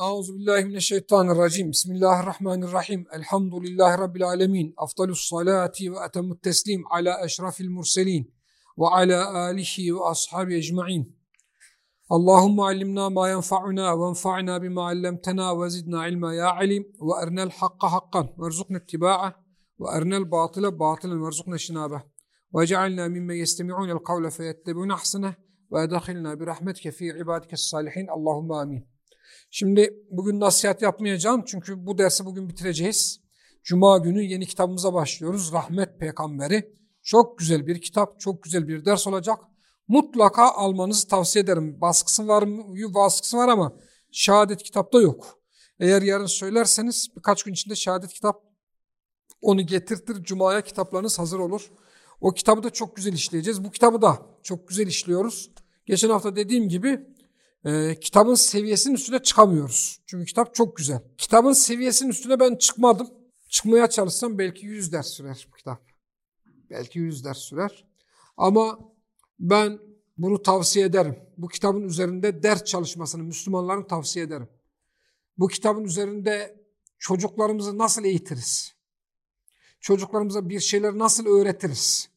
أعوذ بالله من الشيطان الرجيم. بسم الله الرحمن الرحيم. الحمد لله رب العالمين. أفضل الصلاة وأتم التسليم على أشرف المرسلين وعلى آله وأصحابه أجمعين. اللهم علمنا ما ينفعنا وانفعنا بما علمتنا وزدنا علما يا عليم. وأرنا الحق حقا وارزقنا اتباعه. وأرنا الباطل باطلا وارزقنا شنابه واجعلنا ممن يستمعون القول فيتبعون أحسنه. وأدخلنا برحمتك في عبادك الصالحين. اللهم آمين. Şimdi bugün nasihat yapmayacağım çünkü bu dersi bugün bitireceğiz. Cuma günü yeni kitabımıza başlıyoruz. Rahmet Peygamberi. Çok güzel bir kitap, çok güzel bir ders olacak. Mutlaka almanızı tavsiye ederim. Baskısı var mı? Baskısı var ama şehadet kitapta yok. Eğer yarın söylerseniz birkaç gün içinde şehadet kitap onu getirtir. Cuma'ya kitaplarınız hazır olur. O kitabı da çok güzel işleyeceğiz. Bu kitabı da çok güzel işliyoruz. Geçen hafta dediğim gibi e, kitabın seviyesinin üstüne çıkamıyoruz. Çünkü kitap çok güzel. Kitabın seviyesinin üstüne ben çıkmadım. Çıkmaya çalışsam belki 100 ders sürer bu kitap. Belki 100 ders sürer. Ama ben bunu tavsiye ederim. Bu kitabın üzerinde ders çalışmasını Müslümanların tavsiye ederim. Bu kitabın üzerinde çocuklarımızı nasıl eğitiriz? Çocuklarımıza bir şeyler nasıl öğretiriz?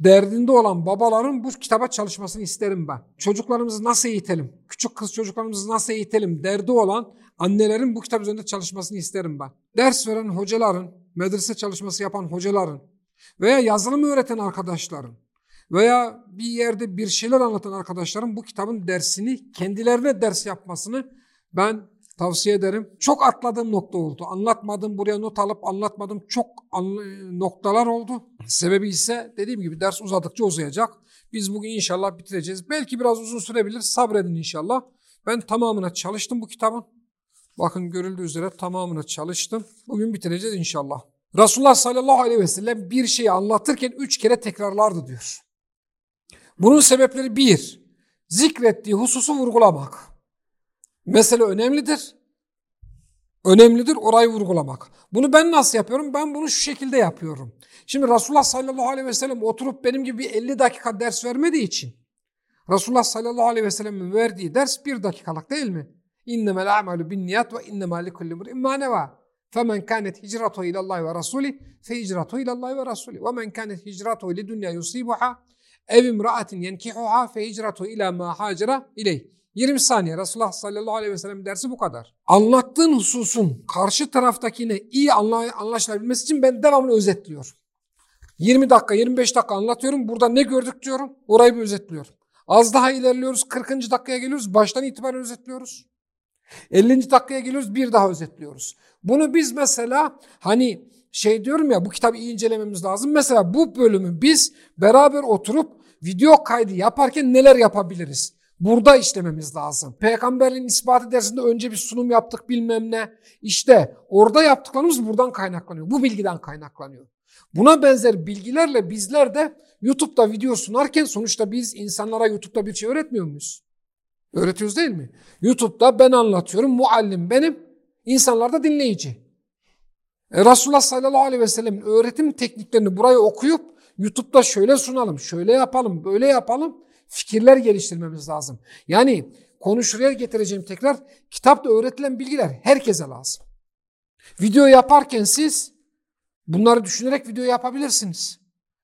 Derdinde olan babaların bu kitaba çalışmasını isterim ben. Çocuklarımızı nasıl eğitelim? Küçük kız çocuklarımızı nasıl eğitelim? Derdi olan annelerin bu kitap üzerinde çalışmasını isterim ben. Ders veren hocaların, medrese çalışması yapan hocaların veya yazılım öğreten arkadaşların veya bir yerde bir şeyler anlatan arkadaşların bu kitabın dersini kendilerine ders yapmasını ben Tavsiye ederim. Çok atladığım nokta oldu. Anlatmadım, buraya not alıp anlatmadım. Çok noktalar oldu. Sebebi ise dediğim gibi ders uzadıkça uzayacak. Biz bugün inşallah bitireceğiz. Belki biraz uzun sürebilir. Sabredin inşallah. Ben tamamına çalıştım bu kitabın. Bakın görüldüğü üzere tamamına çalıştım. Bugün bitireceğiz inşallah. Resulullah sallallahu aleyhi ve sellem bir şeyi anlatırken üç kere tekrarlardı diyor. Bunun sebepleri bir, zikrettiği hususu vurgulamak. Mesele önemlidir. Önemlidir orayı vurgulamak. Bunu ben nasıl yapıyorum? Ben bunu şu şekilde yapıyorum. Şimdi Resulullah sallallahu aleyhi ve sellem oturup benim gibi 50 dakika ders vermediği için Resulullah sallallahu aleyhi ve sellem'in verdiği ders bir dakikalık değil mi? İnnemel a'malu bin niyat ve innemâ likulli mur'in mâ nevâ. فَمَنْ كَانَتْ هِجْرَتُهُ اِلَى اللّٰهِ وَرَسُولِهِ فَهِجْرَتُهُ اِلَى اللّٰهِ وَرَسُولِهِ وَمَنْ كَانَتْ هِجْرَتُهُ لِدُنْيَا يُصِيبُهَا اَوْ اِمْرَأَةٍ يَنْكِحُهَا فَهِجْرَتُهُ اِلَى مَا هَاجَرَ اِلَيْهِ 20 saniye Resulullah sallallahu aleyhi ve sellem dersi bu kadar. Anlattığın hususun karşı taraftakine iyi anlaşılabilmesi için ben devamlı özetliyorum. 20 dakika 25 dakika anlatıyorum. Burada ne gördük diyorum. Orayı bir özetliyorum. Az daha ilerliyoruz. 40. dakikaya geliyoruz. Baştan itibaren özetliyoruz. 50. dakikaya geliyoruz. Bir daha özetliyoruz. Bunu biz mesela hani şey diyorum ya bu kitabı iyi incelememiz lazım. Mesela bu bölümü biz beraber oturup video kaydı yaparken neler yapabiliriz? Burada işlememiz lazım. Peygamberin ispatı dersinde önce bir sunum yaptık bilmem ne. İşte orada yaptıklarımız buradan kaynaklanıyor. Bu bilgiden kaynaklanıyor. Buna benzer bilgilerle bizler de YouTube'da video sunarken sonuçta biz insanlara YouTube'da bir şey öğretmiyor muyuz? Öğretiyoruz değil mi? YouTube'da ben anlatıyorum, muallim benim, insanlar da dinleyici. E, Resulullah sallallahu aleyhi ve sellem'in öğretim tekniklerini buraya okuyup YouTube'da şöyle sunalım, şöyle yapalım, böyle yapalım fikirler geliştirmemiz lazım. Yani konu şuraya getireceğim tekrar. Kitapta öğretilen bilgiler herkese lazım. Video yaparken siz bunları düşünerek video yapabilirsiniz.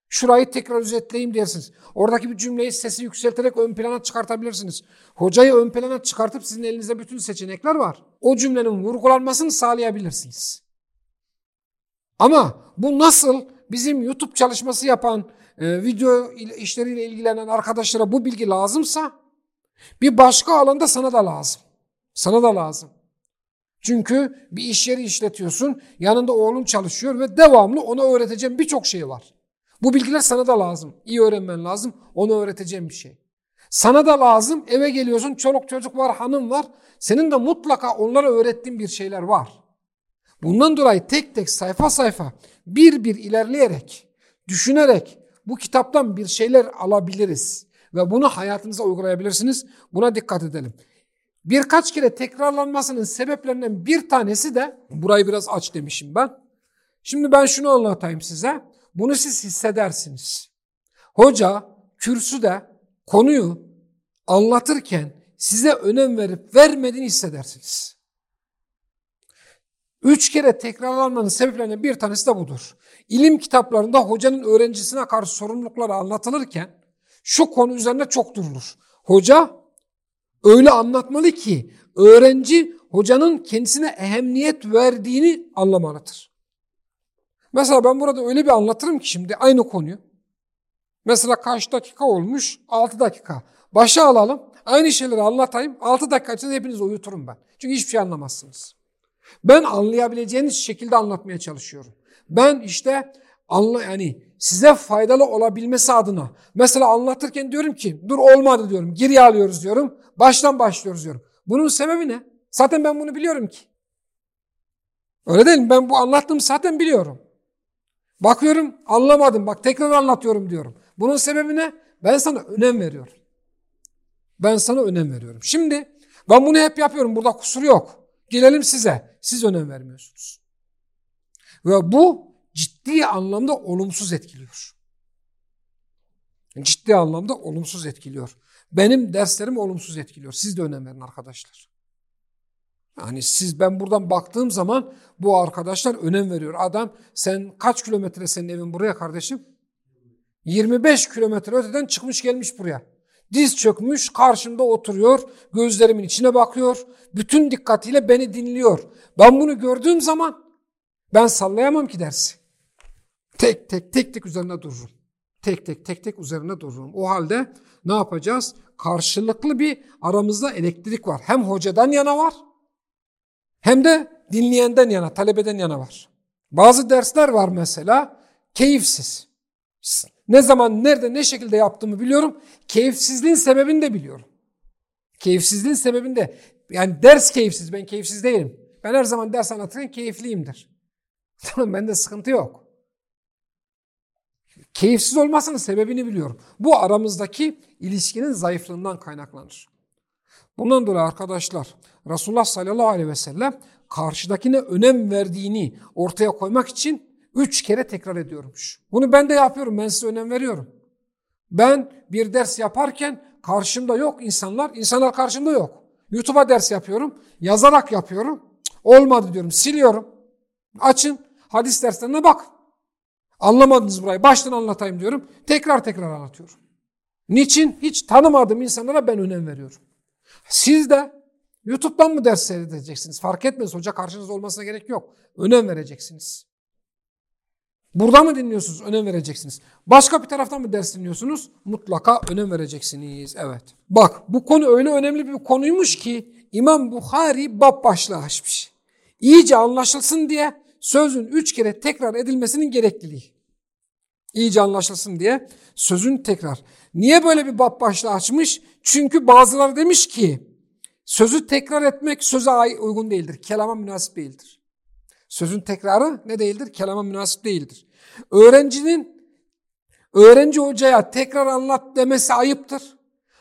Şurayı tekrar özetleyeyim dersiniz. Oradaki bir cümleyi sesi yükselterek ön plana çıkartabilirsiniz. Hocayı ön plana çıkartıp sizin elinizde bütün seçenekler var. O cümlenin vurgulanmasını sağlayabilirsiniz. Ama bu nasıl bizim YouTube çalışması yapan e, video işleriyle ilgilenen arkadaşlara bu bilgi lazımsa bir başka alanda sana da lazım. Sana da lazım. Çünkü bir iş yeri işletiyorsun, yanında oğlun çalışıyor ve devamlı ona öğreteceğim birçok şey var. Bu bilgiler sana da lazım. İyi öğrenmen lazım. Ona öğreteceğim bir şey. Sana da lazım. Eve geliyorsun, çoluk çocuk var, hanım var. Senin de mutlaka onlara öğrettiğin bir şeyler var. Bundan dolayı tek tek sayfa sayfa bir bir ilerleyerek, düşünerek, bu kitaptan bir şeyler alabiliriz ve bunu hayatınıza uygulayabilirsiniz. Buna dikkat edelim. Birkaç kere tekrarlanmasının sebeplerinden bir tanesi de burayı biraz aç demişim ben. Şimdi ben şunu anlatayım size. Bunu siz hissedersiniz. Hoca kürsüde konuyu anlatırken size önem verip vermediğini hissedersiniz. Üç kere tekrarlanmanın sebeplerinden bir tanesi de budur. İlim kitaplarında hocanın öğrencisine karşı sorumlulukları anlatılırken şu konu üzerine çok durulur. Hoca öyle anlatmalı ki öğrenci hocanın kendisine ehemmiyet verdiğini anlamalıdır. Mesela ben burada öyle bir anlatırım ki şimdi aynı konuyu. Mesela kaç dakika olmuş? 6 dakika. Başa alalım. Aynı şeyleri anlatayım. 6 dakika içinde hepinizi uyuturum ben. Çünkü hiçbir şey anlamazsınız. Ben anlayabileceğiniz şekilde anlatmaya çalışıyorum. Ben işte anla yani size faydalı olabilmesi adına mesela anlatırken diyorum ki dur olmadı diyorum. Geriye alıyoruz diyorum. Baştan başlıyoruz diyorum. Bunun sebebi ne? Zaten ben bunu biliyorum ki. Öyle değil mi? Ben bu anlattığım zaten biliyorum. Bakıyorum anlamadım bak tekrar anlatıyorum diyorum. Bunun sebebi ne? Ben sana önem veriyorum. Ben sana önem veriyorum. Şimdi ben bunu hep yapıyorum. Burada kusur yok. Gelelim size. Siz önem vermiyorsunuz. Ve bu ciddi anlamda olumsuz etkiliyor. Ciddi anlamda olumsuz etkiliyor. Benim derslerim olumsuz etkiliyor. Siz de önem verin arkadaşlar. Yani siz ben buradan baktığım zaman bu arkadaşlar önem veriyor. Adam sen kaç kilometre senin evin buraya kardeşim? 25 kilometre öteden çıkmış gelmiş buraya. Diz çökmüş karşımda oturuyor. Gözlerimin içine bakıyor. Bütün dikkatiyle beni dinliyor. Ben bunu gördüğüm zaman ben sallayamam ki dersi. Tek tek tek tek üzerine dururum. Tek tek tek tek üzerine dururum. O halde ne yapacağız? Karşılıklı bir aramızda elektrik var. Hem hocadan yana var hem de dinleyenden yana, talebeden yana var. Bazı dersler var mesela keyifsiz. Ne zaman, nerede, ne şekilde yaptığımı biliyorum. Keyifsizliğin sebebini de biliyorum. Keyifsizliğin sebebini de, yani ders keyifsiz, ben keyifsiz değilim. Ben her zaman ders anlatırken keyifliyimdir. Tamam, bende sıkıntı yok. Keyifsiz olmasının sebebini biliyorum. Bu aramızdaki ilişkinin zayıflığından kaynaklanır. Bundan dolayı arkadaşlar Resulullah sallallahu aleyhi ve sellem karşıdakine önem verdiğini ortaya koymak için üç kere tekrar ediyormuş. Bunu ben de yapıyorum. Ben size önem veriyorum. Ben bir ders yaparken karşımda yok insanlar. insanlar karşımda yok. YouTube'a ders yapıyorum. Yazarak yapıyorum. Olmadı diyorum. Siliyorum. Açın. Hadis derslerine bak. Anlamadınız burayı. Baştan anlatayım diyorum. Tekrar tekrar anlatıyorum. Niçin? Hiç tanımadığım insanlara ben önem veriyorum. Siz de YouTube'dan mı ders seyredeceksiniz? Fark etmez. Hoca karşınızda olmasına gerek yok. Önem vereceksiniz. Burada mı dinliyorsunuz? Önem vereceksiniz. Başka bir taraftan mı ders dinliyorsunuz? Mutlaka önem vereceksiniz. Evet. Bak bu konu öyle önemli bir konuymuş ki İmam Bukhari bab başlığı açmış. İyice anlaşılsın diye sözün üç kere tekrar edilmesinin gerekliliği. İyice anlaşılsın diye sözün tekrar. Niye böyle bir bab başlığı açmış? Çünkü bazıları demiş ki sözü tekrar etmek söze uygun değildir. Kelama münasip değildir. Sözün tekrarı ne değildir? Kelama münasip değildir. Öğrencinin öğrenci hocaya tekrar anlat demesi ayıptır.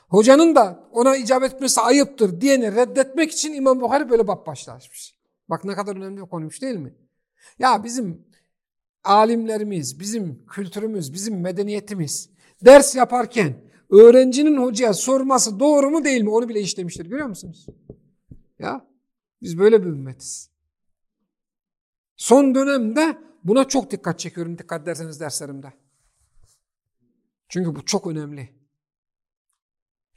Hocanın da ona icabet etmesi ayıptır diyeni reddetmek için İmam Bukhari böyle bab başlaşmış. Bak ne kadar önemli bir konuymuş değil mi? Ya bizim alimlerimiz, bizim kültürümüz, bizim medeniyetimiz ders yaparken öğrencinin hocaya sorması doğru mu değil mi onu bile işlemiştir görüyor musunuz? Ya biz böyle bir ümmetiz. Son dönemde buna çok dikkat çekiyorum dikkat ederseniz derslerimde. Çünkü bu çok önemli.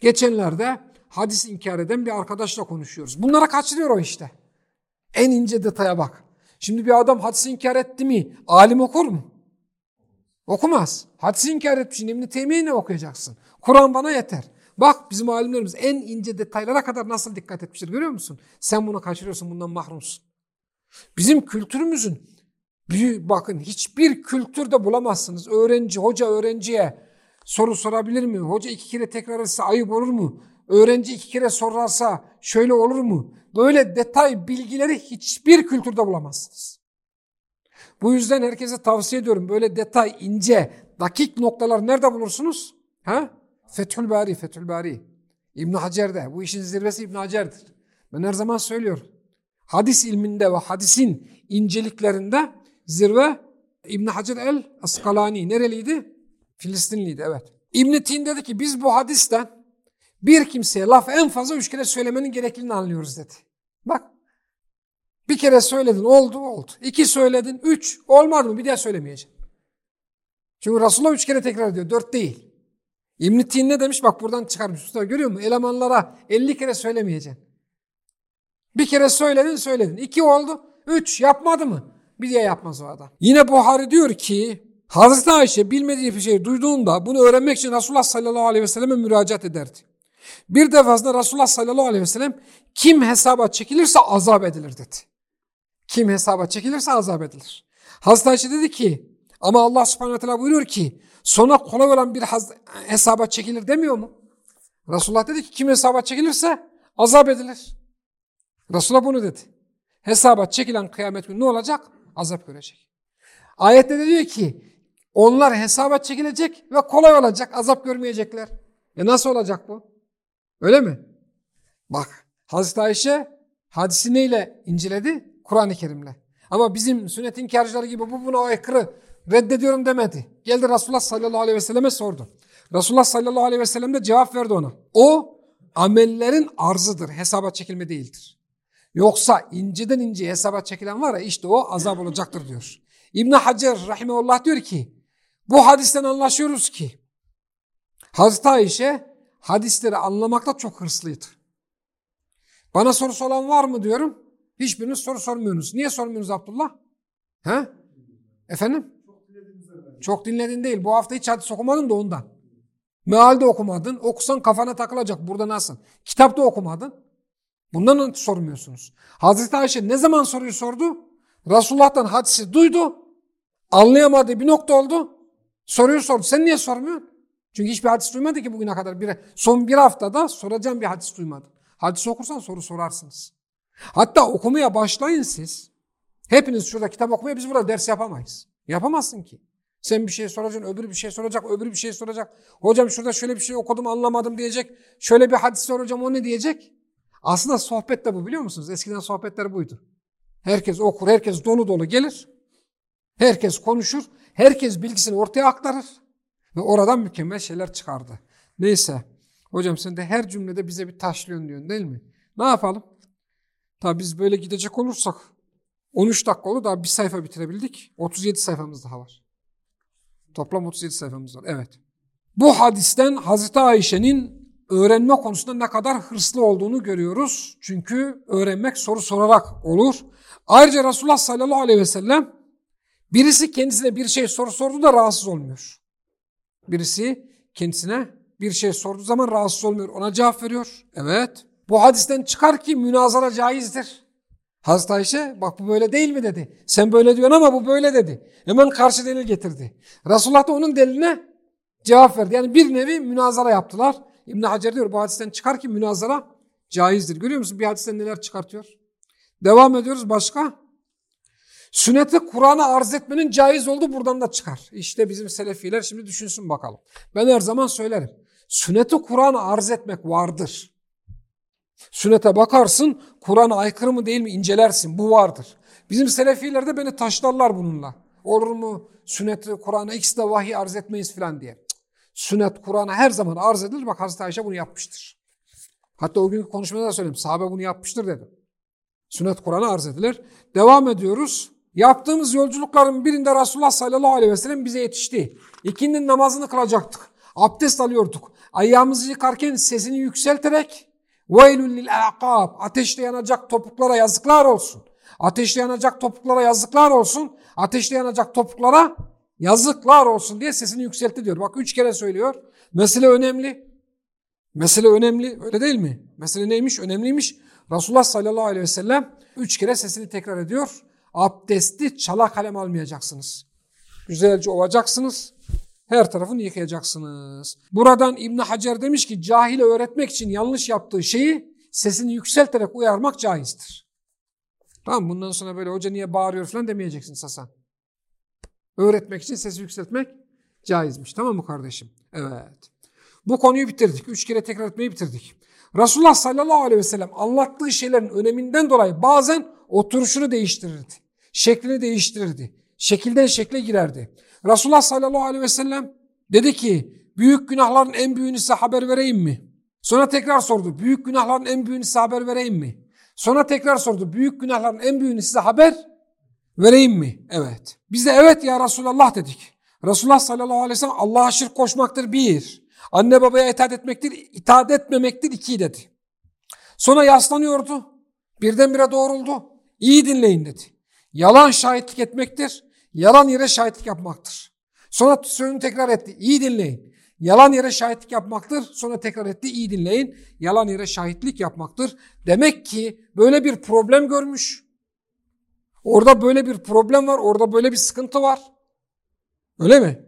Geçenlerde hadis inkar eden bir arkadaşla konuşuyoruz. Bunlara kaçırıyor o işte. En ince detaya bak. Şimdi bir adam hadisi inkar etti mi alim okur mu? Okumaz. Hadisi inkar etmiş. İbn-i ne okuyacaksın? Kur'an bana yeter. Bak bizim alimlerimiz en ince detaylara kadar nasıl dikkat etmiştir görüyor musun? Sen bunu kaçırıyorsun bundan mahrumsun. Bizim kültürümüzün büyük bakın hiçbir kültürde bulamazsınız. Öğrenci, hoca öğrenciye soru sorabilir mi? Hoca iki kere tekrar etse ayıp olur mu? Öğrenci iki kere sorarsa şöyle olur mu? Böyle detay bilgileri hiçbir kültürde bulamazsınız. Bu yüzden herkese tavsiye ediyorum. Böyle detay, ince, dakik noktalar nerede bulursunuz? Ha? Fethül Bari, Fethül Bari. İbn Hacer'de. Bu işin zirvesi İbn Hacer'dir. Ben her zaman söylüyorum. Hadis ilminde ve hadisin inceliklerinde zirve İbn Hacer el Askalani nereliydi? Filistinliydi evet. İbn Tin dedi ki biz bu hadisten bir kimseye laf en fazla üç kere söylemenin gerekliliğini anlıyoruz dedi. Bak bir kere söyledin oldu oldu. İki söyledin üç olmadı mı bir daha söylemeyeceksin. Çünkü Resulullah üç kere tekrar ediyor dört değil. İbn-i ne demiş bak buradan çıkarmış. Görüyor musun? Elemanlara elli kere söylemeyeceksin. Bir kere söyledin söyledin. İki oldu. Üç yapmadı mı? Bir diye yapmaz o adam. Yine Buhari diyor ki Hazreti Ayşe bilmediği bir şey duyduğunda bunu öğrenmek için Resulullah sallallahu aleyhi ve selleme müracaat ederdi. Bir defasında Resulullah sallallahu aleyhi ve sellem kim hesaba çekilirse azap edilir dedi. Kim hesaba çekilirse azap edilir. Hazreti Ayşe dedi ki ama Allah subhanahu teala buyuruyor ki sona kolay olan bir hesaba çekilir demiyor mu? Resulullah dedi ki kim hesaba çekilirse azap edilir. Resulullah bunu dedi. Hesaba çekilen kıyamet günü ne olacak? Azap görecek. Ayette de diyor ki onlar hesaba çekilecek ve kolay olacak. Azap görmeyecekler. E nasıl olacak bu? Öyle mi? Bak Hazreti Ayşe hadisi neyle inciledi? Kur'an-ı Kerim'le. Ama bizim sünnet inkarcıları gibi bu buna aykırı reddediyorum demedi. Geldi Resulullah sallallahu aleyhi ve selleme sordu. Resulullah sallallahu aleyhi ve sellem de cevap verdi ona. O amellerin arzıdır, hesaba çekilme değildir. Yoksa inceden ince hesaba çekilen var ya işte o azap olacaktır diyor. İbn Hacer rahimehullah diyor ki bu hadisten anlaşıyoruz ki Hazreti Ayşe hadisleri anlamakta çok hırslıydı. Bana sorusu olan var mı diyorum. Hiçbiriniz soru sormuyorsunuz. Niye sormuyorsunuz Abdullah? He? Efendim? Çok dinledin değil. Bu hafta hiç hadis okumadın da ondan. Mealde okumadın. Okusan kafana takılacak. Burada nasıl? Kitapta okumadın. Bundan sormuyorsunuz. Hazreti Ayşe ne zaman soruyu sordu? Resulullah'tan hadisi duydu. Anlayamadığı bir nokta oldu. Soruyu sordu. Sen niye sormuyorsun? Çünkü hiçbir hadis duymadı ki bugüne kadar. Bir, son bir haftada soracağım bir hadis duymadı. Hadis okursan soru sorarsınız. Hatta okumaya başlayın siz. Hepiniz şurada kitap okumaya biz burada ders yapamayız. Yapamazsın ki. Sen bir şey soracaksın, öbürü bir şey soracak, öbürü bir şey soracak. Hocam şurada şöyle bir şey okudum anlamadım diyecek. Şöyle bir hadis soracağım o ne diyecek? Aslında sohbet de bu biliyor musunuz? Eskiden sohbetler buydu. Herkes okur, herkes dolu dolu gelir. Herkes konuşur, herkes bilgisini ortaya aktarır. Ve oradan mükemmel şeyler çıkardı. Neyse. Hocam sen de her cümlede bize bir taşlıyorsun diyorsun değil mi? Ne yapalım? Tabi biz böyle gidecek olursak 13 dakika oldu daha bir sayfa bitirebildik. 37 sayfamız daha var. Toplam 37 sayfamız var. Evet. Bu hadisten Hazreti Ayşe'nin öğrenme konusunda ne kadar hırslı olduğunu görüyoruz. Çünkü öğrenmek soru sorarak olur. Ayrıca Resulullah sallallahu aleyhi ve sellem birisi kendisine bir şey soru sordu da rahatsız olmuyor. Birisi kendisine bir şey sorduğu zaman rahatsız olmuyor. Ona cevap veriyor. Evet. Bu hadisten çıkar ki münazara caizdir. Hazreti Ayşe bak bu böyle değil mi dedi. Sen böyle diyorsun ama bu böyle dedi. Hemen karşı delil getirdi. Resulullah da onun deliline cevap verdi. Yani bir nevi münazara yaptılar. İbn Hacer diyor bu hadisten çıkar ki münazara caizdir. Görüyor musun bir hadisten neler çıkartıyor? Devam ediyoruz başka. Sünneti Kur'an'a arz etmenin caiz olduğu buradan da çıkar. İşte bizim selefiler şimdi düşünsün bakalım. Ben her zaman söylerim. Sünneti Kur'an'a arz etmek vardır. Sünnete bakarsın, Kur'an'a aykırı mı değil mi incelersin. Bu vardır. Bizim selefiler de beni taşlarlar bununla. Olur mu sünneti Kur'an'a ikisi de vahiy arz etmeyiz falan diye. Sünnet Kur'an'a her zaman arz edilir. Bak Hazreti Ayşe bunu yapmıştır. Hatta o günkü konuşmada da söyledim. Sahabe bunu yapmıştır dedim. Sünnet Kur'an'a arz edilir. Devam ediyoruz. Yaptığımız yolculukların birinde Resulullah sallallahu aleyhi ve sellem bize yetişti. İkinin namazını kılacaktık. Abdest alıyorduk. Ayağımızı yıkarken sesini yükselterek وَيْلُ لِلْاَقَابِ Ateşte yanacak topuklara yazıklar olsun. Ateşte yanacak topuklara yazıklar olsun. Ateşte yanacak topuklara yazıklar olsun diye sesini yükseltti diyor. Bak üç kere söylüyor. Mesele önemli. Mesele önemli öyle değil mi? Mesele neymiş? Önemliymiş. Resulullah sallallahu aleyhi ve sellem üç kere sesini tekrar ediyor. Abdesti çala kalem almayacaksınız. Güzelce ovacaksınız. Her tarafını yıkayacaksınız. Buradan İbn Hacer demiş ki cahile öğretmek için yanlış yaptığı şeyi sesini yükselterek uyarmak caizdir. Tamam bundan sonra böyle hoca niye bağırıyor falan demeyeceksin Hasan. Öğretmek için sesi yükseltmek caizmiş. Tamam mı kardeşim? Evet. Bu konuyu bitirdik. Üç kere tekrar etmeyi bitirdik. Resulullah sallallahu aleyhi ve sellem anlattığı şeylerin öneminden dolayı bazen oturuşunu değiştirirdi. Şeklini değiştirirdi. Şekilden şekle girerdi. Resulullah sallallahu aleyhi ve sellem dedi ki büyük günahların en büyüğünü size haber vereyim mi? Sonra tekrar sordu. Büyük günahların en büyüğünü size haber vereyim mi? Sonra tekrar sordu. Büyük günahların en büyüğünü size haber vereyim mi? Evet. Biz de evet ya Resulallah dedik. Resulullah sallallahu aleyhi ve sellem Allah'a şirk koşmaktır bir. Anne babaya itaat etmektir, itaat etmemektir iki dedi. Sonra yaslanıyordu. Birdenbire doğruldu. İyi dinleyin dedi. Yalan şahitlik etmektir. Yalan yere şahitlik yapmaktır. Sonra sözünü tekrar etti. İyi dinleyin. Yalan yere şahitlik yapmaktır. Sonra tekrar etti. İyi dinleyin. Yalan yere şahitlik yapmaktır. Demek ki böyle bir problem görmüş. Orada böyle bir problem var. Orada böyle bir sıkıntı var. Öyle mi?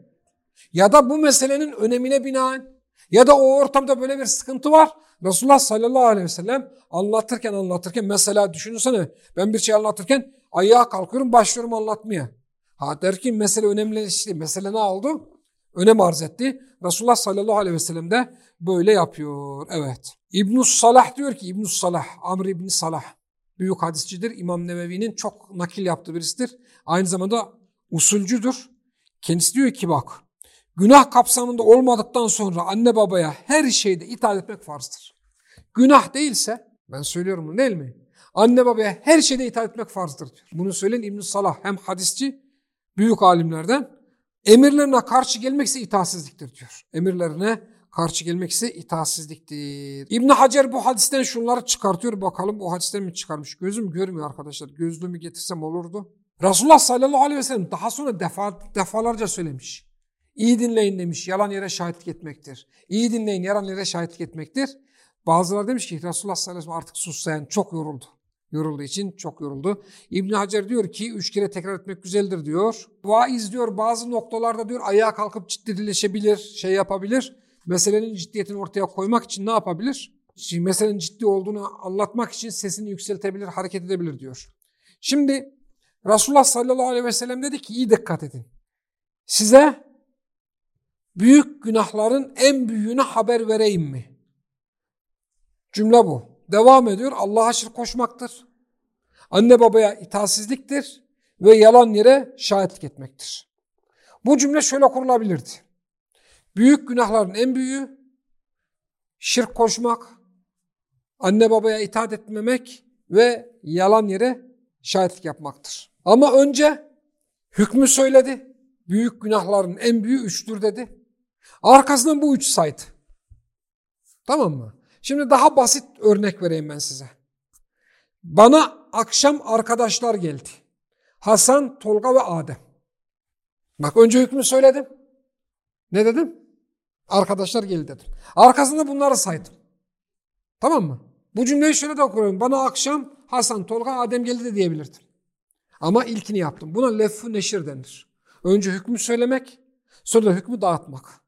Ya da bu meselenin önemine binaen ya da o ortamda böyle bir sıkıntı var. Resulullah sallallahu aleyhi ve sellem anlatırken anlatırken mesela düşünsene ben bir şey anlatırken ayağa kalkıyorum başlıyorum anlatmaya. Ha der ki mesele önemleşti. Mesele ne oldu? Önem arz etti. Resulullah sallallahu aleyhi ve sellem de böyle yapıyor. Evet. ibn Salah diyor ki ibn Salah, Amr İbn Salah büyük hadisçidir. İmam Nevevi'nin çok nakil yaptığı birisidir. Aynı zamanda usulcüdür. Kendisi diyor ki bak günah kapsamında olmadıktan sonra anne babaya her şeyde itaat etmek farzdır. Günah değilse ben söylüyorum bunu değil mi? Anne babaya her şeyde itaat etmek farzdır diyor. Bunu söyleyen ibn Salah hem hadisçi büyük alimlerden emirlerine karşı gelmekse itaatsizliktir diyor. Emirlerine karşı gelmekse itaatsizliktir. İbn Hacer bu hadisten şunları çıkartıyor bakalım bu hadisten mi çıkarmış? Gözüm görmüyor arkadaşlar. Gözlüğümü getirsem olurdu. Resulullah sallallahu aleyhi ve sellem daha sonra defa, defalarca söylemiş. İyi dinleyin demiş, yalan yere şahitlik etmektir. İyi dinleyin, yalan yere şahitlik etmektir. Bazıları demiş ki Resulullah sallallahu aleyhi ve sellem artık sussayan çok yoruldu. Yorulduğu için çok yoruldu. İbn Hacer diyor ki üç kere tekrar etmek güzeldir diyor. Vaiz diyor bazı noktalarda diyor ayağa kalkıp ciddileşebilir, şey yapabilir. Meselenin ciddiyetini ortaya koymak için ne yapabilir? Şimdi meselenin ciddi olduğunu anlatmak için sesini yükseltebilir, hareket edebilir diyor. Şimdi Resulullah sallallahu aleyhi ve sellem dedi ki iyi dikkat edin. Size büyük günahların en büyüğünü haber vereyim mi? Cümle bu. Devam ediyor. Allah'a şirk koşmaktır. Anne babaya itaatsizliktir ve yalan yere şahitlik etmektir. Bu cümle şöyle kurulabilirdi. Büyük günahların en büyüğü şirk koşmak, anne babaya itaat etmemek ve yalan yere şahitlik yapmaktır. Ama önce hükmü söyledi. Büyük günahların en büyüğü üçtür dedi. Arkasından bu üç saydı. Tamam mı? Şimdi daha basit örnek vereyim ben size. Bana akşam arkadaşlar geldi. Hasan, Tolga ve Adem. Bak önce hükmü söyledim. Ne dedim? Arkadaşlar geldi dedim. Arkasında bunları saydım. Tamam mı? Bu cümleyi şöyle de okuyorum. Bana akşam Hasan, Tolga, Adem geldi de diyebilirdim. Ama ilkini yaptım. Buna leffu neşir denir. Önce hükmü söylemek, sonra da hükmü dağıtmak.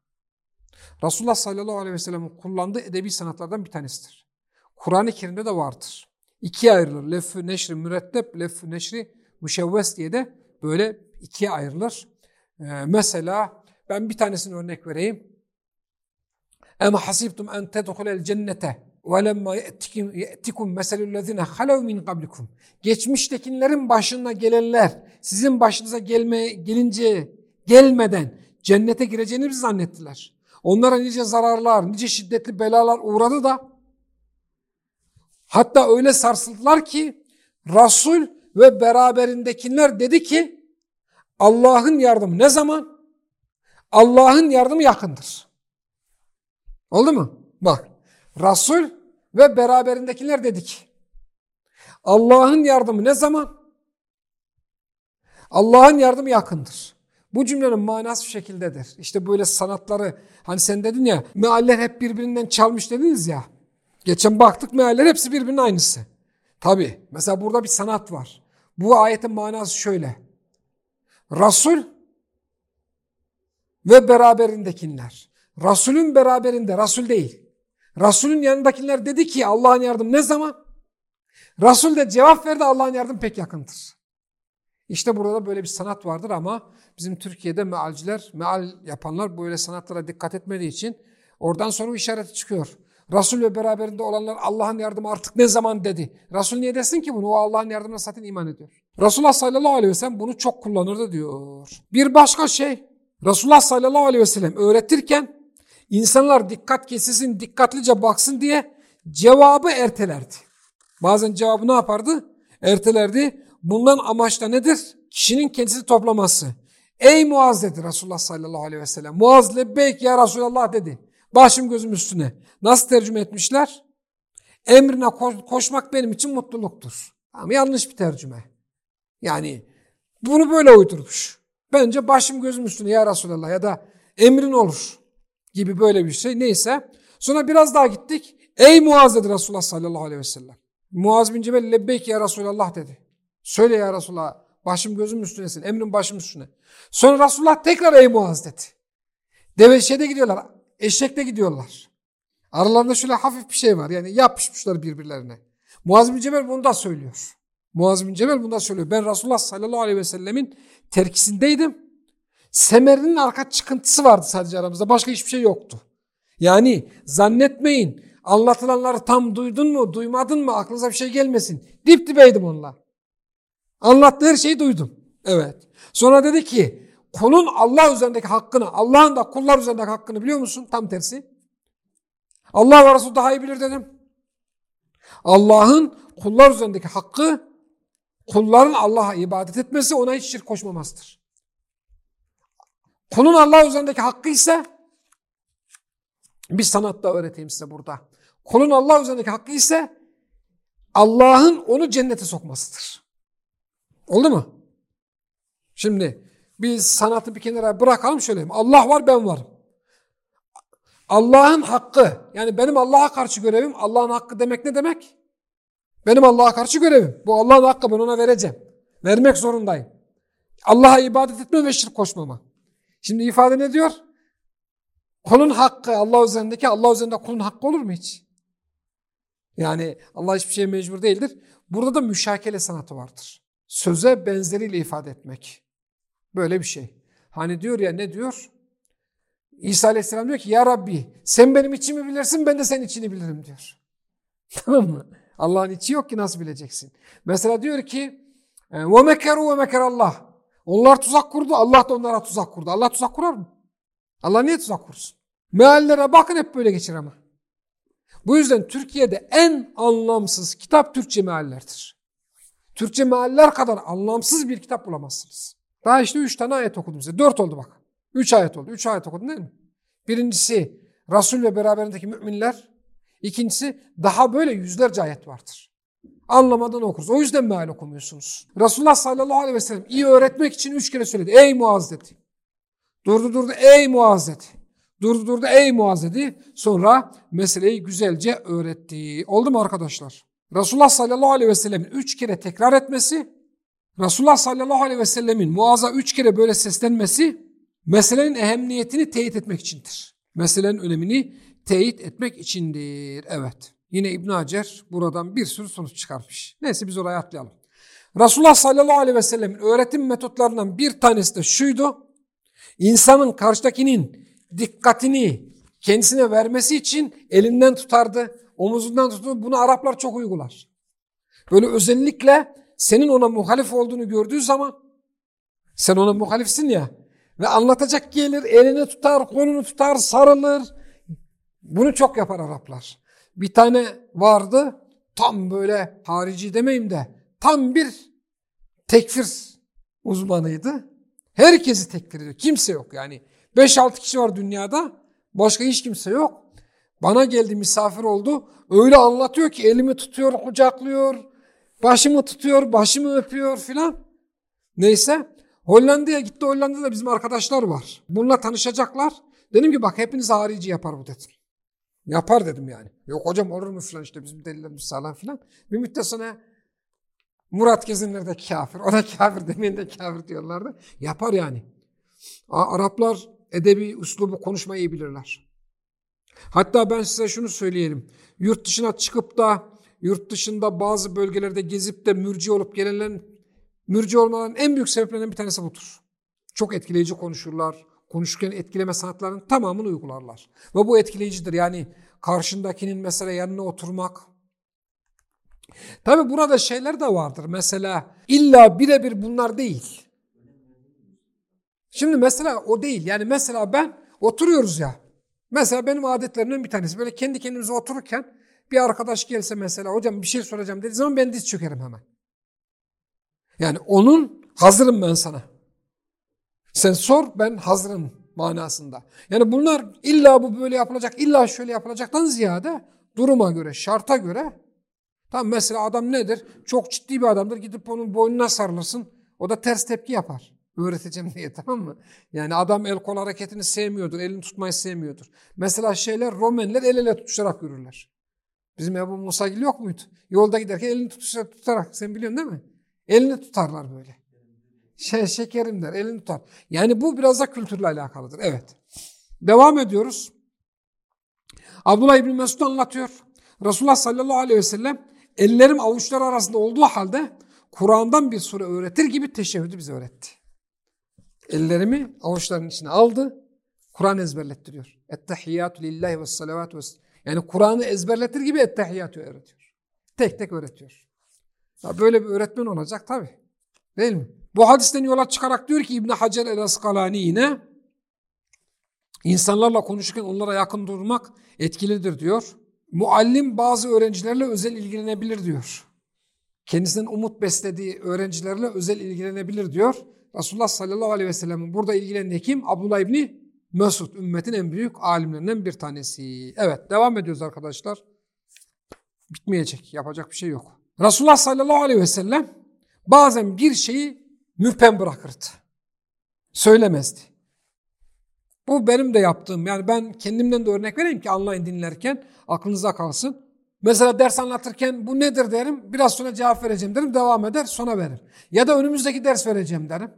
Resulullah sallallahu aleyhi ve sellem'in kullandığı edebi sanatlardan bir tanesidir. Kur'an-ı Kerim'de de vardır. İkiye ayrılır. Leffü neşri müretteb, leffü neşri müşevves diye de böyle ikiye ayrılır. Ee, mesela ben bir tanesini örnek vereyim. Em hasibtum en tedhulel cennete ve lemma ye'tikum meselüllezine halev min kablikum. Geçmiştekilerin başına gelenler sizin başınıza gelme gelince gelmeden cennete gireceğini zannettiler. Onlara nice zararlar, nice şiddetli belalar uğradı da hatta öyle sarsıldılar ki Resul ve beraberindekiler dedi ki Allah'ın yardımı ne zaman? Allah'ın yardımı yakındır. Oldu mu? Bak Resul ve beraberindekiler dedik. Allah'ın yardımı ne zaman? Allah'ın yardımı yakındır. Bu cümlenin manası şu şekildedir. İşte böyle sanatları hani sen dedin ya mealler hep birbirinden çalmış dediniz ya. Geçen baktık mealler hepsi birbirinin aynısı. Tabi mesela burada bir sanat var. Bu ayetin manası şöyle. Resul ve beraberindekiler. Resulün beraberinde, Resul değil. Resulün yanındakiler dedi ki Allah'ın yardım ne zaman? Resul de cevap verdi Allah'ın yardım pek yakındır. İşte burada da böyle bir sanat vardır ama bizim Türkiye'de mealciler, meal yapanlar böyle sanatlara dikkat etmediği için oradan sonra bir işareti çıkıyor. Resul ve beraberinde olanlar Allah'ın yardımı artık ne zaman dedi. Resul niye desin ki bunu? O Allah'ın yardımına zaten iman ediyor. Resulullah sallallahu aleyhi ve sellem bunu çok kullanırdı diyor. Bir başka şey Resulullah sallallahu aleyhi ve sellem öğretirken insanlar dikkat kesilsin, dikkatlice baksın diye cevabı ertelerdi. Bazen cevabı ne yapardı? Ertelerdi. Bundan amaç da nedir? Kişinin kendisi toplaması. Ey Muaz dedi Resulullah sallallahu aleyhi ve sellem. Muaz lebbeyk ya Resulallah dedi. Başım gözüm üstüne. Nasıl tercüme etmişler? Emrine koşmak benim için mutluluktur. Ama yanlış bir tercüme. Yani bunu böyle uydurmuş. Bence başım gözüm üstüne ya Resulallah ya da emrin olur gibi böyle bir şey. Neyse. Sonra biraz daha gittik. Ey Muaz dedi Resulullah sallallahu aleyhi ve sellem. Muaz bin Cebel lebbeyk ya Resulallah dedi. Söyle ya Resulallah başım gözüm üstünesin emrin başım üstüne. Sonra Resulullah tekrar ey Muaz dedi. Deve şeyde gidiyorlar eşekte gidiyorlar. Aralarında şöyle hafif bir şey var yani yapışmışlar birbirlerine. Muaz bin Cebel bunu da söylüyor. Muaz bin Cebel bunu da söylüyor. Ben Resulullah sallallahu aleyhi ve sellemin terkisindeydim. Semerinin arka çıkıntısı vardı sadece aramızda. Başka hiçbir şey yoktu. Yani zannetmeyin anlatılanları tam duydun mu, duymadın mı aklınıza bir şey gelmesin. Dip dibeydim onunla. Anlattığı her şeyi duydum. Evet. Sonra dedi ki kulun Allah üzerindeki hakkını, Allah'ın da kullar üzerindeki hakkını biliyor musun? Tam tersi. Allah ve Resul daha iyi bilir dedim. Allah'ın kullar üzerindeki hakkı kulların Allah'a ibadet etmesi ona hiç şirk koşmamasıdır. Kulun Allah üzerindeki hakkı ise bir sanat da öğreteyim size burada. Kulun Allah üzerindeki hakkı ise Allah'ın onu cennete sokmasıdır. Oldu mu? Şimdi biz sanatı bir kenara bırakalım şöyle. Allah var ben varım. Allah'ın hakkı yani benim Allah'a karşı görevim Allah'ın hakkı demek ne demek? Benim Allah'a karşı görevim. Bu Allah'ın hakkı ben ona vereceğim. Vermek zorundayım. Allah'a ibadet etme ve şirk koşmama. Şimdi ifade ne diyor? Kulun hakkı Allah üzerindeki Allah üzerinde kulun hakkı olur mu hiç? Yani Allah hiçbir şeye mecbur değildir. Burada da müşakele sanatı vardır. Söze benzeriyle ifade etmek. Böyle bir şey. Hani diyor ya ne diyor? İsa Aleyhisselam diyor ki ya Rabbi sen benim içimi bilirsin ben de senin içini bilirim diyor. Tamam mı? Allah'ın içi yok ki nasıl bileceksin? Mesela diyor ki mekeru ve meker Allah. Onlar tuzak kurdu Allah da onlara tuzak kurdu. Allah tuzak kurar mı? Allah niye tuzak kursun? Meallere bakın hep böyle geçir ama. Bu yüzden Türkiye'de en anlamsız kitap Türkçe meallerdir. Türkçe mealler kadar anlamsız bir kitap bulamazsınız. Daha işte üç tane ayet okudum size. Dört oldu bak. Üç ayet oldu. Üç ayet okudun değil mi? Birincisi Resul ve beraberindeki müminler. İkincisi daha böyle yüzlerce ayet vardır. Anlamadan okuruz. O yüzden meal okumuyorsunuz. Resulullah sallallahu aleyhi ve sellem iyi öğretmek için üç kere söyledi. Ey Muaz dedi. Durdu durdu ey Muaz dedi. Durdu durdu ey Muaz dedi. Sonra meseleyi güzelce öğretti. Oldu mu arkadaşlar? Resulullah sallallahu aleyhi ve sellemin üç kere tekrar etmesi, Resulullah sallallahu aleyhi ve sellemin Muaz'a üç kere böyle seslenmesi meselenin ehemmiyetini teyit etmek içindir. Meselenin önemini teyit etmek içindir. Evet. Yine İbn Hacer buradan bir sürü sonuç çıkarmış. Neyse biz oraya atlayalım. Resulullah sallallahu aleyhi ve sellemin öğretim metotlarından bir tanesi de şuydu. İnsanın karşıdakinin dikkatini kendisine vermesi için elinden tutardı, omuzundan tutardı. Bunu Araplar çok uygular. Böyle özellikle senin ona muhalif olduğunu gördüğü zaman sen ona muhalifsin ya ve anlatacak gelir, elini tutar, kolunu tutar, sarılır. Bunu çok yapar Araplar. Bir tane vardı tam böyle harici demeyeyim de tam bir tekfir uzmanıydı. Herkesi tekfir ediyor. Kimse yok yani. 5-6 kişi var dünyada. Başka hiç kimse yok. Bana geldi misafir oldu. Öyle anlatıyor ki elimi tutuyor, kucaklıyor. Başımı tutuyor, başımı öpüyor filan. Neyse Hollanda'ya gitti. Hollanda'da bizim arkadaşlar var. Bununla tanışacaklar. Dedim ki bak hepiniz harici yapar bu dedim. Yapar dedim yani. Yok hocam olur mu filan işte bizim delillerimiz sağlam filan. Bir müddet sonra Murat Gezinler de kafir. O da kafir demeyin de kafir diyorlardı. Yapar yani. Araplar edebi uslubu konuşmayı iyi bilirler. Hatta ben size şunu söyleyelim. Yurt dışına çıkıp da yurt dışında bazı bölgelerde gezip de mürci olup gelenlerin mürci olmaların en büyük sebeplerinden bir tanesi budur. Çok etkileyici konuşurlar. Konuşurken etkileme sanatlarının tamamını uygularlar. Ve bu etkileyicidir. Yani karşındakinin mesela yanına oturmak. Tabi burada şeyler de vardır. Mesela illa birebir bunlar değil. Şimdi mesela o değil. Yani mesela ben oturuyoruz ya. Mesela benim adetlerimden bir tanesi. Böyle kendi kendimize otururken Bir arkadaş gelse mesela hocam bir şey soracağım dediği zaman ben diz çökerim hemen. Yani onun hazırım ben sana. Sen sor ben hazırım manasında. Yani bunlar illa bu böyle yapılacak, illa şöyle yapılacaktan ziyade duruma göre, şarta göre Tamam mesela adam nedir? Çok ciddi bir adamdır. Gidip onun boynuna sarılırsın. O da ters tepki yapar. Öğreteceğim diye tamam mı? Yani adam el kol hareketini sevmiyordur. Elini tutmayı sevmiyordur. Mesela şeyler Romenler el ele tutuşarak yürürler. Bizim Ebu Musa Gil yok muydu? Yolda giderken elini tutuşarak, tutarak. Sen biliyorsun değil mi? Elini tutarlar böyle. Şey, şekerim der. Elini tutar. Yani bu biraz da kültürle alakalıdır. Evet. Devam ediyoruz. Abdullah İbni Mesud anlatıyor. Resulullah sallallahu aleyhi ve sellem ellerim avuçlar arasında olduğu halde Kur'an'dan bir sure öğretir gibi teşehhüdü bize öğretti. Ellerimi avuçların içine aldı, Kur'an ezberlettiriyor. Ettehiyyatü lillahi ve salavatü ve Yani Kur'an'ı ezberletir gibi ettehiyyatü öğretiyor. Tek tek öğretiyor. Ya böyle bir öğretmen olacak tabi. Değil mi? Bu hadisten yola çıkarak diyor ki İbn Hacer el-Askalani yine insanlarla konuşurken onlara yakın durmak etkilidir diyor. Muallim bazı öğrencilerle özel ilgilenebilir diyor. Kendisinden umut beslediği öğrencilerle özel ilgilenebilir diyor. Resulullah sallallahu aleyhi ve sellem'in burada ilgilendiği kim? Abdullah İbni Mesud, ümmetin en büyük alimlerinden bir tanesi. Evet, devam ediyoruz arkadaşlar. Bitmeyecek, yapacak bir şey yok. Resulullah sallallahu aleyhi ve sellem bazen bir şeyi müphem bırakırdı. Söylemezdi. Bu benim de yaptığım. Yani ben kendimden de örnek vereyim ki anlayın dinlerken aklınıza kalsın. Mesela ders anlatırken bu nedir derim. Biraz sonra cevap vereceğim derim. Devam eder sonra veririm. Ya da önümüzdeki ders vereceğim derim.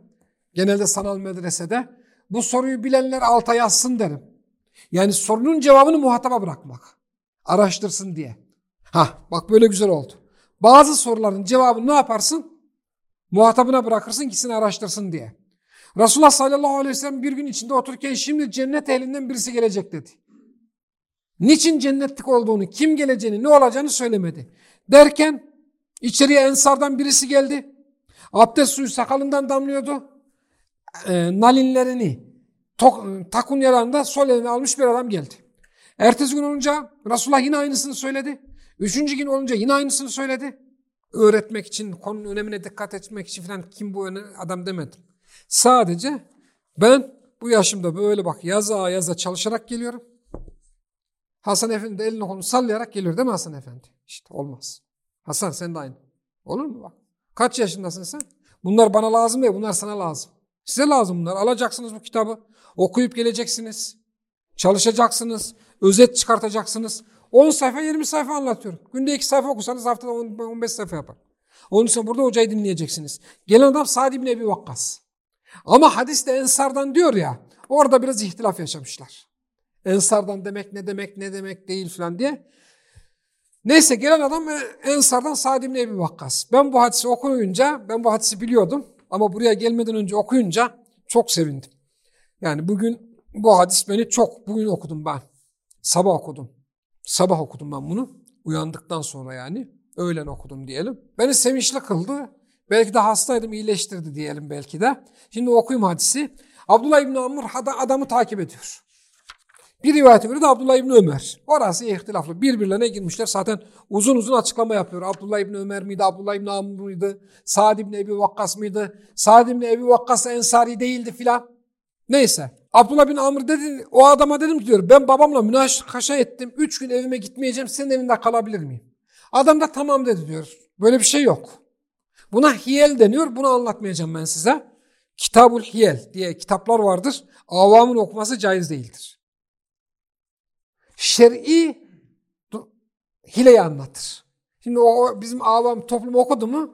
Genelde sanal medresede. Bu soruyu bilenler alta yazsın derim. Yani sorunun cevabını muhataba bırakmak. Araştırsın diye. Ha bak böyle güzel oldu. Bazı soruların cevabını ne yaparsın? Muhatabına bırakırsın ki seni araştırsın diye. Resulullah sallallahu aleyhi ve sellem bir gün içinde otururken şimdi cennet ehlinden birisi gelecek dedi. Niçin cennetlik olduğunu, kim geleceğini, ne olacağını söylemedi. Derken içeriye ensardan birisi geldi. Abdest suyu sakalından damlıyordu. E, nalinlerini tok, takun yalarında sol eline almış bir adam geldi. Ertesi gün olunca Resulullah yine aynısını söyledi. Üçüncü gün olunca yine aynısını söyledi. Öğretmek için, konunun önemine dikkat etmek için falan kim bu adam demedim. Sadece ben bu yaşımda böyle bak yaza yaza çalışarak geliyorum. Hasan Efendi de elini kolunu sallayarak geliyor değil mi Hasan Efendi? İşte olmaz. Hasan sen de aynı. Olur mu bak? Kaç yaşındasın sen? Bunlar bana lazım değil, bunlar sana lazım. Size lazım bunlar. Alacaksınız bu kitabı. Okuyup geleceksiniz. Çalışacaksınız. Özet çıkartacaksınız. 10 sayfa 20 sayfa anlatıyorum. Günde 2 sayfa okusanız haftada 15 sayfa yapar. Onun için burada hocayı dinleyeceksiniz. Gelen adam Sa'd ibn Ebi Vakkas. Ama hadiste ensardan diyor ya orada biraz ihtilaf yaşamışlar. Ensardan demek ne demek ne demek değil falan diye. Neyse gelen adam e, Ensardan Sa'd ibn Ebi Vakkas. Ben bu hadisi okuyunca, ben bu hadisi biliyordum ama buraya gelmeden önce okuyunca çok sevindim. Yani bugün bu hadis beni çok, bugün okudum ben. Sabah okudum. Sabah okudum ben bunu. Uyandıktan sonra yani. Öğlen okudum diyelim. Beni sevinçli kıldı. Belki de hastaydım iyileştirdi diyelim belki de. Şimdi okuyayım hadisi. Abdullah İbni Amr adamı takip ediyor. Bir rivayete göre de Abdullah İbni Ömer. Orası ihtilaflı. Birbirlerine girmişler. Zaten uzun uzun açıklama yapıyor. Abdullah İbni Ömer miydi? Abdullah İbni Amr mıydı? Sa'd İbni Ebi Vakkas mıydı? Sa'd İbni Ebi Vakkas ensari değildi filan. Neyse. Abdullah bin Amr dedi, o adama dedim ki diyor, ben babamla münakaşa ettim. Üç gün evime gitmeyeceğim, senin evinde kalabilir miyim? Adam da tamam dedi diyor. Böyle bir şey yok. Buna hiyel deniyor. Bunu anlatmayacağım ben size. Kitabul Hiyel diye kitaplar vardır. Avamın okuması caiz değildir. Şer'i hileyi anlatır. Şimdi o bizim avam toplum okudu mu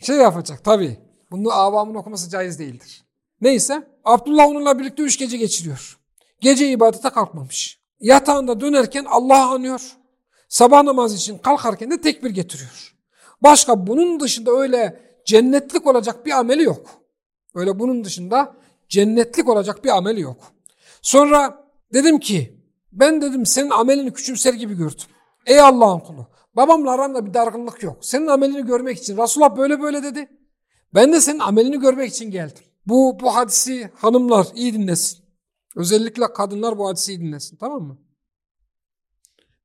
şey yapacak tabii. Bunu avamın okuması caiz değildir. Neyse Abdullah onunla birlikte üç gece geçiriyor. Gece ibadete kalkmamış. Yatağında dönerken Allah'ı anıyor. Sabah namazı için kalkarken de tekbir getiriyor. Başka bunun dışında öyle cennetlik olacak bir ameli yok. Öyle bunun dışında cennetlik olacak bir ameli yok. Sonra dedim ki ben dedim senin amelini küçümser gibi gördüm. Ey Allah'ın kulu babamla aranda bir dargınlık yok. Senin amelini görmek için Resulullah böyle böyle dedi. Ben de senin amelini görmek için geldim. Bu, bu hadisi hanımlar iyi dinlesin. Özellikle kadınlar bu hadisi iyi dinlesin tamam mı?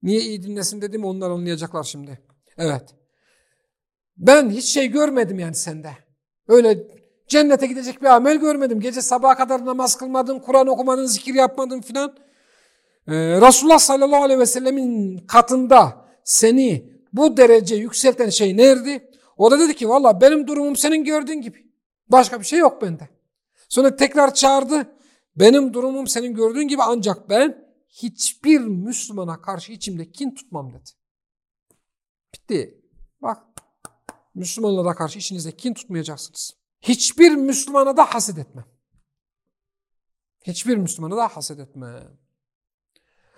Niye iyi dinlesin dedim onlar anlayacaklar şimdi. Evet. Ben hiç şey görmedim yani sende. Öyle cennete gidecek bir amel görmedim. Gece sabaha kadar namaz kılmadın, Kur'an okumadın, zikir yapmadın filan. Ee, Resulullah sallallahu aleyhi ve sellemin katında seni bu derece yükselten şey nerede? O da dedi ki valla benim durumum senin gördüğün gibi. Başka bir şey yok bende. Sonra tekrar çağırdı. Benim durumum senin gördüğün gibi ancak ben hiçbir Müslümana karşı içimde kin tutmam dedi. Bitti. Bak Müslümanlara karşı içinizde kin tutmayacaksınız. Hiçbir Müslümana da haset etmem. Hiçbir Müslümana da haset etmem.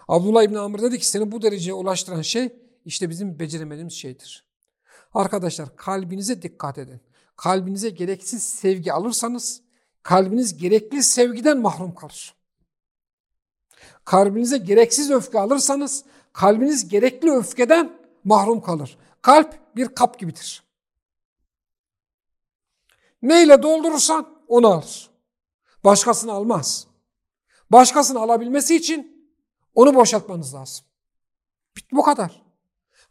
Abdullah İbni Amr dedi ki seni bu dereceye ulaştıran şey işte bizim beceremediğimiz şeydir. Arkadaşlar kalbinize dikkat edin. Kalbinize gereksiz sevgi alırsanız kalbiniz gerekli sevgiden mahrum kalır. Kalbinize gereksiz öfke alırsanız kalbiniz gerekli öfkeden mahrum kalır. Kalp bir kap gibidir. Neyle doldurursan onu alır. Başkasını almaz. Başkasını alabilmesi için onu boşaltmanız lazım. Bu kadar.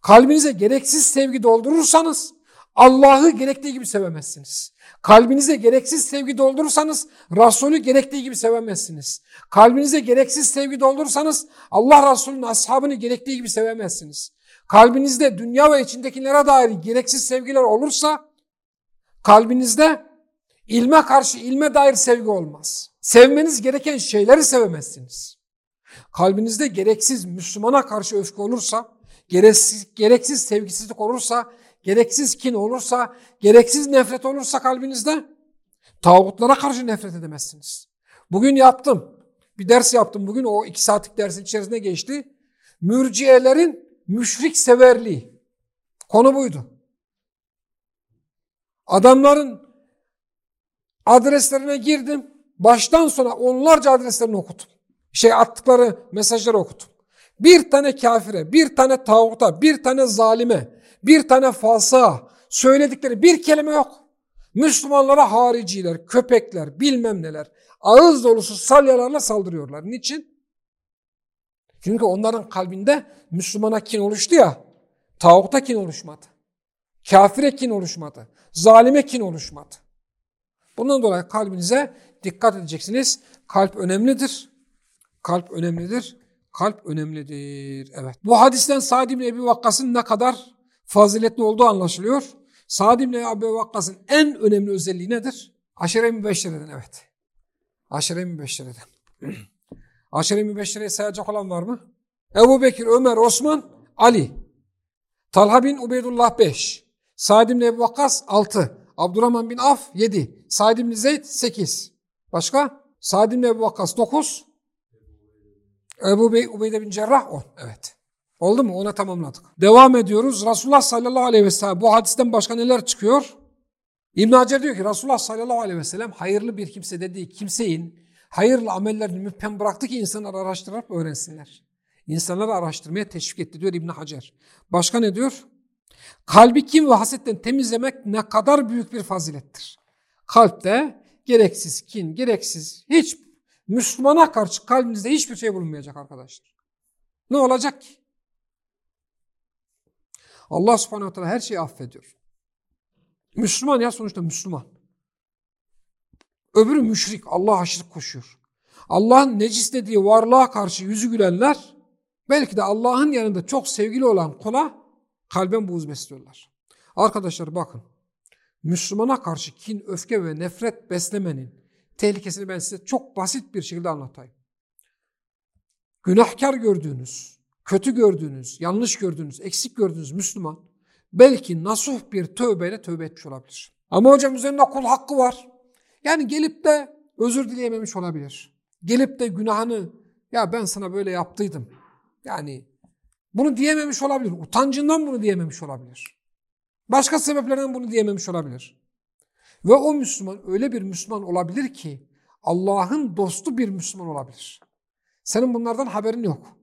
Kalbinize gereksiz sevgi doldurursanız Allah'ı gerektiği gibi sevemezsiniz. Kalbinize gereksiz sevgi doldurursanız Resulü gerektiği gibi sevemezsiniz. Kalbinize gereksiz sevgi doldurursanız Allah Resulü'nün ashabını gerektiği gibi sevemezsiniz. Kalbinizde dünya ve içindekilere dair gereksiz sevgiler olursa kalbinizde ilme karşı ilme dair sevgi olmaz. Sevmeniz gereken şeyleri sevemezsiniz. Kalbinizde gereksiz Müslümana karşı öfke olursa, gereksiz, gereksiz sevgisizlik olursa gereksiz kin olursa, gereksiz nefret olursa kalbinizde tağutlara karşı nefret edemezsiniz. Bugün yaptım. Bir ders yaptım. Bugün o iki saatlik dersin içerisinde geçti. Mürciyelerin müşrik severliği. Konu buydu. Adamların adreslerine girdim. Baştan sona onlarca adreslerini okudum. Şey attıkları mesajları okudum. Bir tane kafire, bir tane tağuta, bir tane zalime, bir tane falsa söyledikleri bir kelime yok. Müslümanlara hariciler, köpekler, bilmem neler ağız dolusu salyalarla saldırıyorlar. Niçin? Çünkü onların kalbinde Müslümana kin oluştu ya, tağuta kin oluşmadı. Kafire kin oluşmadı. Zalime kin oluşmadı. Bundan dolayı kalbinize dikkat edeceksiniz. Kalp önemlidir. Kalp önemlidir. Kalp önemlidir. Evet. Bu hadisten Sa'd ibn Ebi Vakkas'ın ne kadar faziletli olduğu anlaşılıyor. Sa'd ibn Ebi Vakkas'ın en önemli özelliği nedir? Aşere-i Mübeşşere'den evet. Aşere-i Mübeşşere'den. Aşere-i Mübeşşere'yi sayacak olan var mı? Ebu Bekir, Ömer, Osman, Ali. Talha bin Ubeydullah 5. Sa'd ibn Ebi Vakkas 6. Abdurrahman bin Af 7. Sa'd ibn Zeyd 8. Başka? Sa'd ibn Ebu Vakkas 9. Ebu Bey, Ubeyde bin Cerrah 10. Evet. Oldu mu? Ona tamamladık. Devam ediyoruz. Resulullah sallallahu aleyhi ve sellem bu hadisten başka neler çıkıyor? İbn Hacer diyor ki Resulullah sallallahu aleyhi ve sellem hayırlı bir kimse dediği kimseyin hayırlı amellerini müphem bıraktı ki insanlar araştırıp öğrensinler. İnsanları araştırmaya teşvik etti diyor İbn Hacer. Başka ne diyor? Kalbi kim ve hasetten temizlemek ne kadar büyük bir fazilettir. Kalpte gereksiz kin, gereksiz hiç Müslümana karşı kalbinizde hiçbir şey bulunmayacak arkadaşlar. Ne olacak ki? Allah subhanehu teala her şeyi affediyor. Müslüman ya sonuçta Müslüman. Öbürü müşrik. Allah aşırı koşuyor. Allah'ın necis dediği varlığa karşı yüzü gülenler belki de Allah'ın yanında çok sevgili olan kula kalben buğz besliyorlar. Arkadaşlar bakın. Müslümana karşı kin, öfke ve nefret beslemenin tehlikesini ben size çok basit bir şekilde anlatayım. Günahkar gördüğünüz, kötü gördüğünüz, yanlış gördüğünüz, eksik gördüğünüz Müslüman belki nasuh bir tövbeyle tövbe etmiş olabilir. Ama hocam üzerinde kul hakkı var. Yani gelip de özür dileyememiş olabilir. Gelip de günahını ya ben sana böyle yaptıydım. Yani bunu diyememiş olabilir. Utancından bunu diyememiş olabilir. Başka sebeplerden bunu diyememiş olabilir. Ve o Müslüman öyle bir Müslüman olabilir ki Allah'ın dostu bir Müslüman olabilir. Senin bunlardan haberin yok.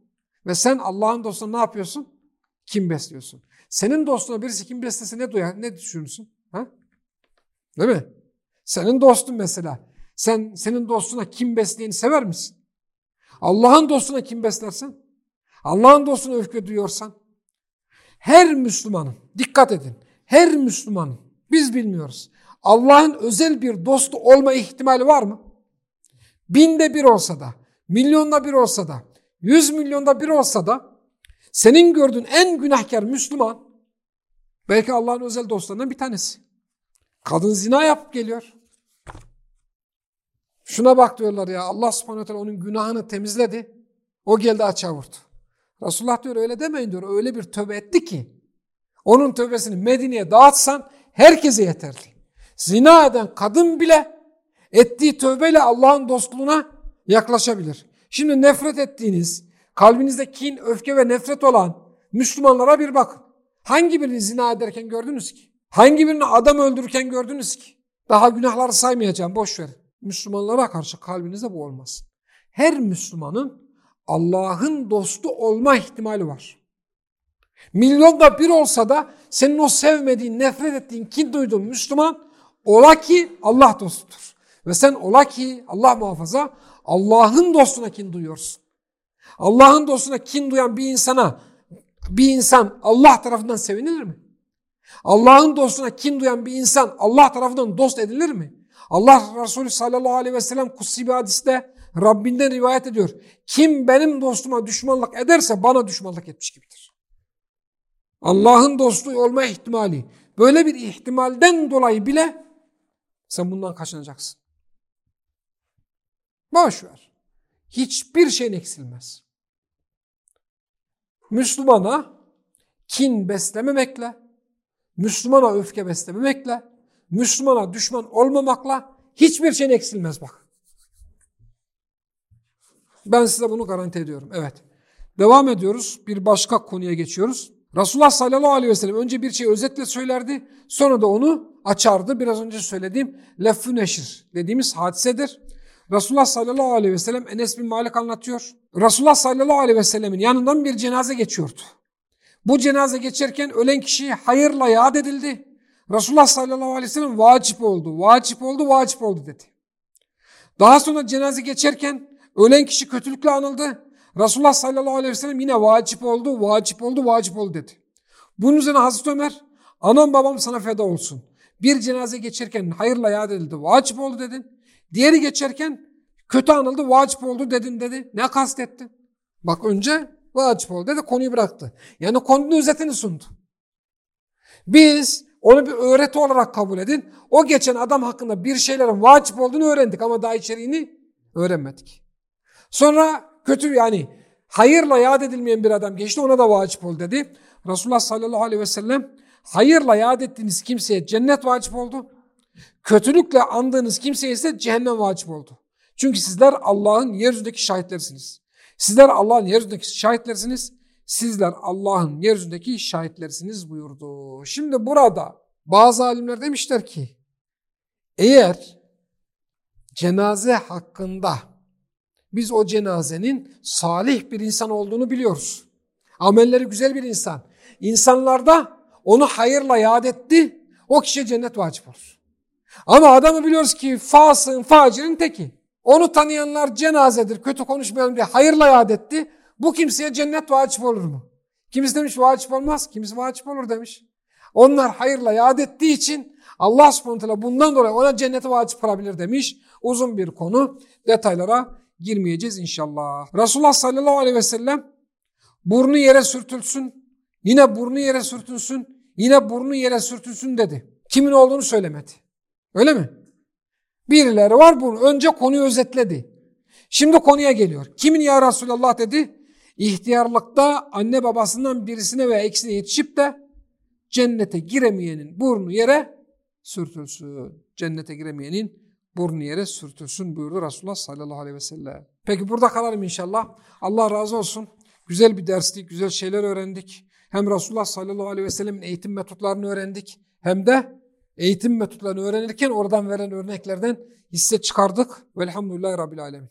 Ve sen Allah'ın dostuna ne yapıyorsun? Kim besliyorsun? Senin dostuna birisi kim beslese ne duyar, ne düşünürsün? Ha? Değil mi? Senin dostun mesela. Sen senin dostuna kim besleyeni sever misin? Allah'ın dostuna kim beslersin? Allah'ın dostuna öfke duyuyorsan, her Müslümanın, dikkat edin, her Müslümanın, biz bilmiyoruz, Allah'ın özel bir dostu olma ihtimali var mı? Binde bir olsa da, milyonda bir olsa da, yüz milyonda bir olsa da, senin gördüğün en günahkar Müslüman, belki Allah'ın özel dostlarından bir tanesi. Kadın zina yapıp geliyor. Şuna bak diyorlar ya Allah subhanahu teala onun günahını temizledi. O geldi açığa vurdu. Resulullah diyor öyle demeyin diyor. Öyle bir tövbe etti ki. Onun tövbesini Medine'ye dağıtsan herkese yeterli. Zina eden kadın bile ettiği tövbeyle Allah'ın dostluğuna yaklaşabilir. Şimdi nefret ettiğiniz, kalbinizde kin, öfke ve nefret olan Müslümanlara bir bakın. Hangi birini zina ederken gördünüz ki? Hangi birini adam öldürürken gördünüz ki? Daha günahları saymayacağım, boş verin. Müslümanlara karşı kalbinizde bu olmaz. Her Müslümanın Allah'ın dostu olma ihtimali var. Milyonda bir olsa da senin o sevmediğin, nefret ettiğin, kin duyduğun Müslüman ola ki Allah dostudur. Ve sen ola ki Allah muhafaza Allah'ın dostuna kin duyuyorsun. Allah'ın dostuna kin duyan bir insana bir insan Allah tarafından sevinilir mi? Allah'ın dostuna kin duyan bir insan Allah tarafından dost edilir mi? Allah Resulü sallallahu aleyhi ve sellem kutsi bir hadiste Rabbinden rivayet ediyor. Kim benim dostuma düşmanlık ederse bana düşmanlık etmiş gibidir. Allah'ın dostu olma ihtimali. Böyle bir ihtimalden dolayı bile sen bundan kaçınacaksın. Boş ver. Hiçbir şeyin eksilmez. Müslümana kin beslememekle, Müslümana öfke beslememekle, Müslümana düşman olmamakla hiçbir şeyin eksilmez bak. Ben size bunu garanti ediyorum. Evet. Devam ediyoruz. Bir başka konuya geçiyoruz. Resulullah sallallahu aleyhi ve sellem önce bir şey özetle söylerdi. Sonra da onu açardı. Biraz önce söylediğim leffü neşir dediğimiz hadisedir. Resulullah sallallahu aleyhi ve sellem Enes bin Malik anlatıyor. Resulullah sallallahu aleyhi ve sellemin yanından bir cenaze geçiyordu. Bu cenaze geçerken ölen kişi hayırla yad edildi. Resulullah sallallahu aleyhi ve sellem vacip oldu, vacip oldu, vacip oldu dedi. Daha sonra cenaze geçerken ölen kişi kötülükle anıldı. Resulullah sallallahu aleyhi ve sellem yine vacip oldu, vacip oldu, vacip oldu dedi. Bunun üzerine Hazreti Ömer, anam babam sana feda olsun. Bir cenaze geçerken hayırla yad edildi, vacip oldu dedin. Diğeri geçerken kötü anıldı, vacip oldu dedin dedi. Ne kastettin? Bak önce vacip oldu dedi, konuyu bıraktı. Yani konunun özetini sundu. Biz onu bir öğreti olarak kabul edin. O geçen adam hakkında bir şeylerin vacip olduğunu öğrendik ama daha içeriğini öğrenmedik. Sonra kötü yani hayırla yad edilmeyen bir adam geçti ona da vacip ol dedi. Resulullah sallallahu aleyhi ve sellem hayırla yad ettiğiniz kimseye cennet vacip oldu. Kötülükle andığınız kimseye ise cehennem vacip oldu. Çünkü sizler Allah'ın yeryüzündeki şahitlersiniz. Sizler Allah'ın yeryüzündeki şahitlersiniz. Sizler Allah'ın yeryüzündeki şahitlersiniz buyurdu. Şimdi burada bazı alimler demişler ki eğer cenaze hakkında biz o cenazenin salih bir insan olduğunu biliyoruz. Amelleri güzel bir insan. İnsanlarda onu hayırla yad etti. O kişiye cennet vacip olur. Ama adamı biliyoruz ki fasığın, facirin teki. Onu tanıyanlar cenazedir, kötü konuşmayalım diye hayırla yad etti. Bu kimseye cennet vacip olur mu? Kimisi demiş vacip olmaz, kimisi vacip olur demiş. Onlar hayırla yad ettiği için Allah subhanahu bundan dolayı ona cennete vacip olabilir demiş. Uzun bir konu. Detaylara girmeyeceğiz inşallah. Resulullah sallallahu aleyhi ve sellem burnu yere sürtülsün, yine burnu yere sürtülsün, yine burnu yere sürtülsün dedi. Kimin olduğunu söylemedi. Öyle mi? Birileri var bunu. Önce konuyu özetledi. Şimdi konuya geliyor. Kimin ya Resulallah dedi? İhtiyarlıkta anne babasından birisine veya ikisine yetişip de cennete giremeyenin burnu yere sürtülsün. Cennete giremeyenin burnu yere sürtülsün buyurdu Resulullah sallallahu aleyhi ve sellem. Peki burada kalalım inşallah. Allah razı olsun. Güzel bir derslik, güzel şeyler öğrendik. Hem Resulullah sallallahu aleyhi ve sellemin eğitim metotlarını öğrendik. Hem de eğitim metotlarını öğrenirken oradan veren örneklerden hisse çıkardık. Velhamdülillahi Rabbil Alemin.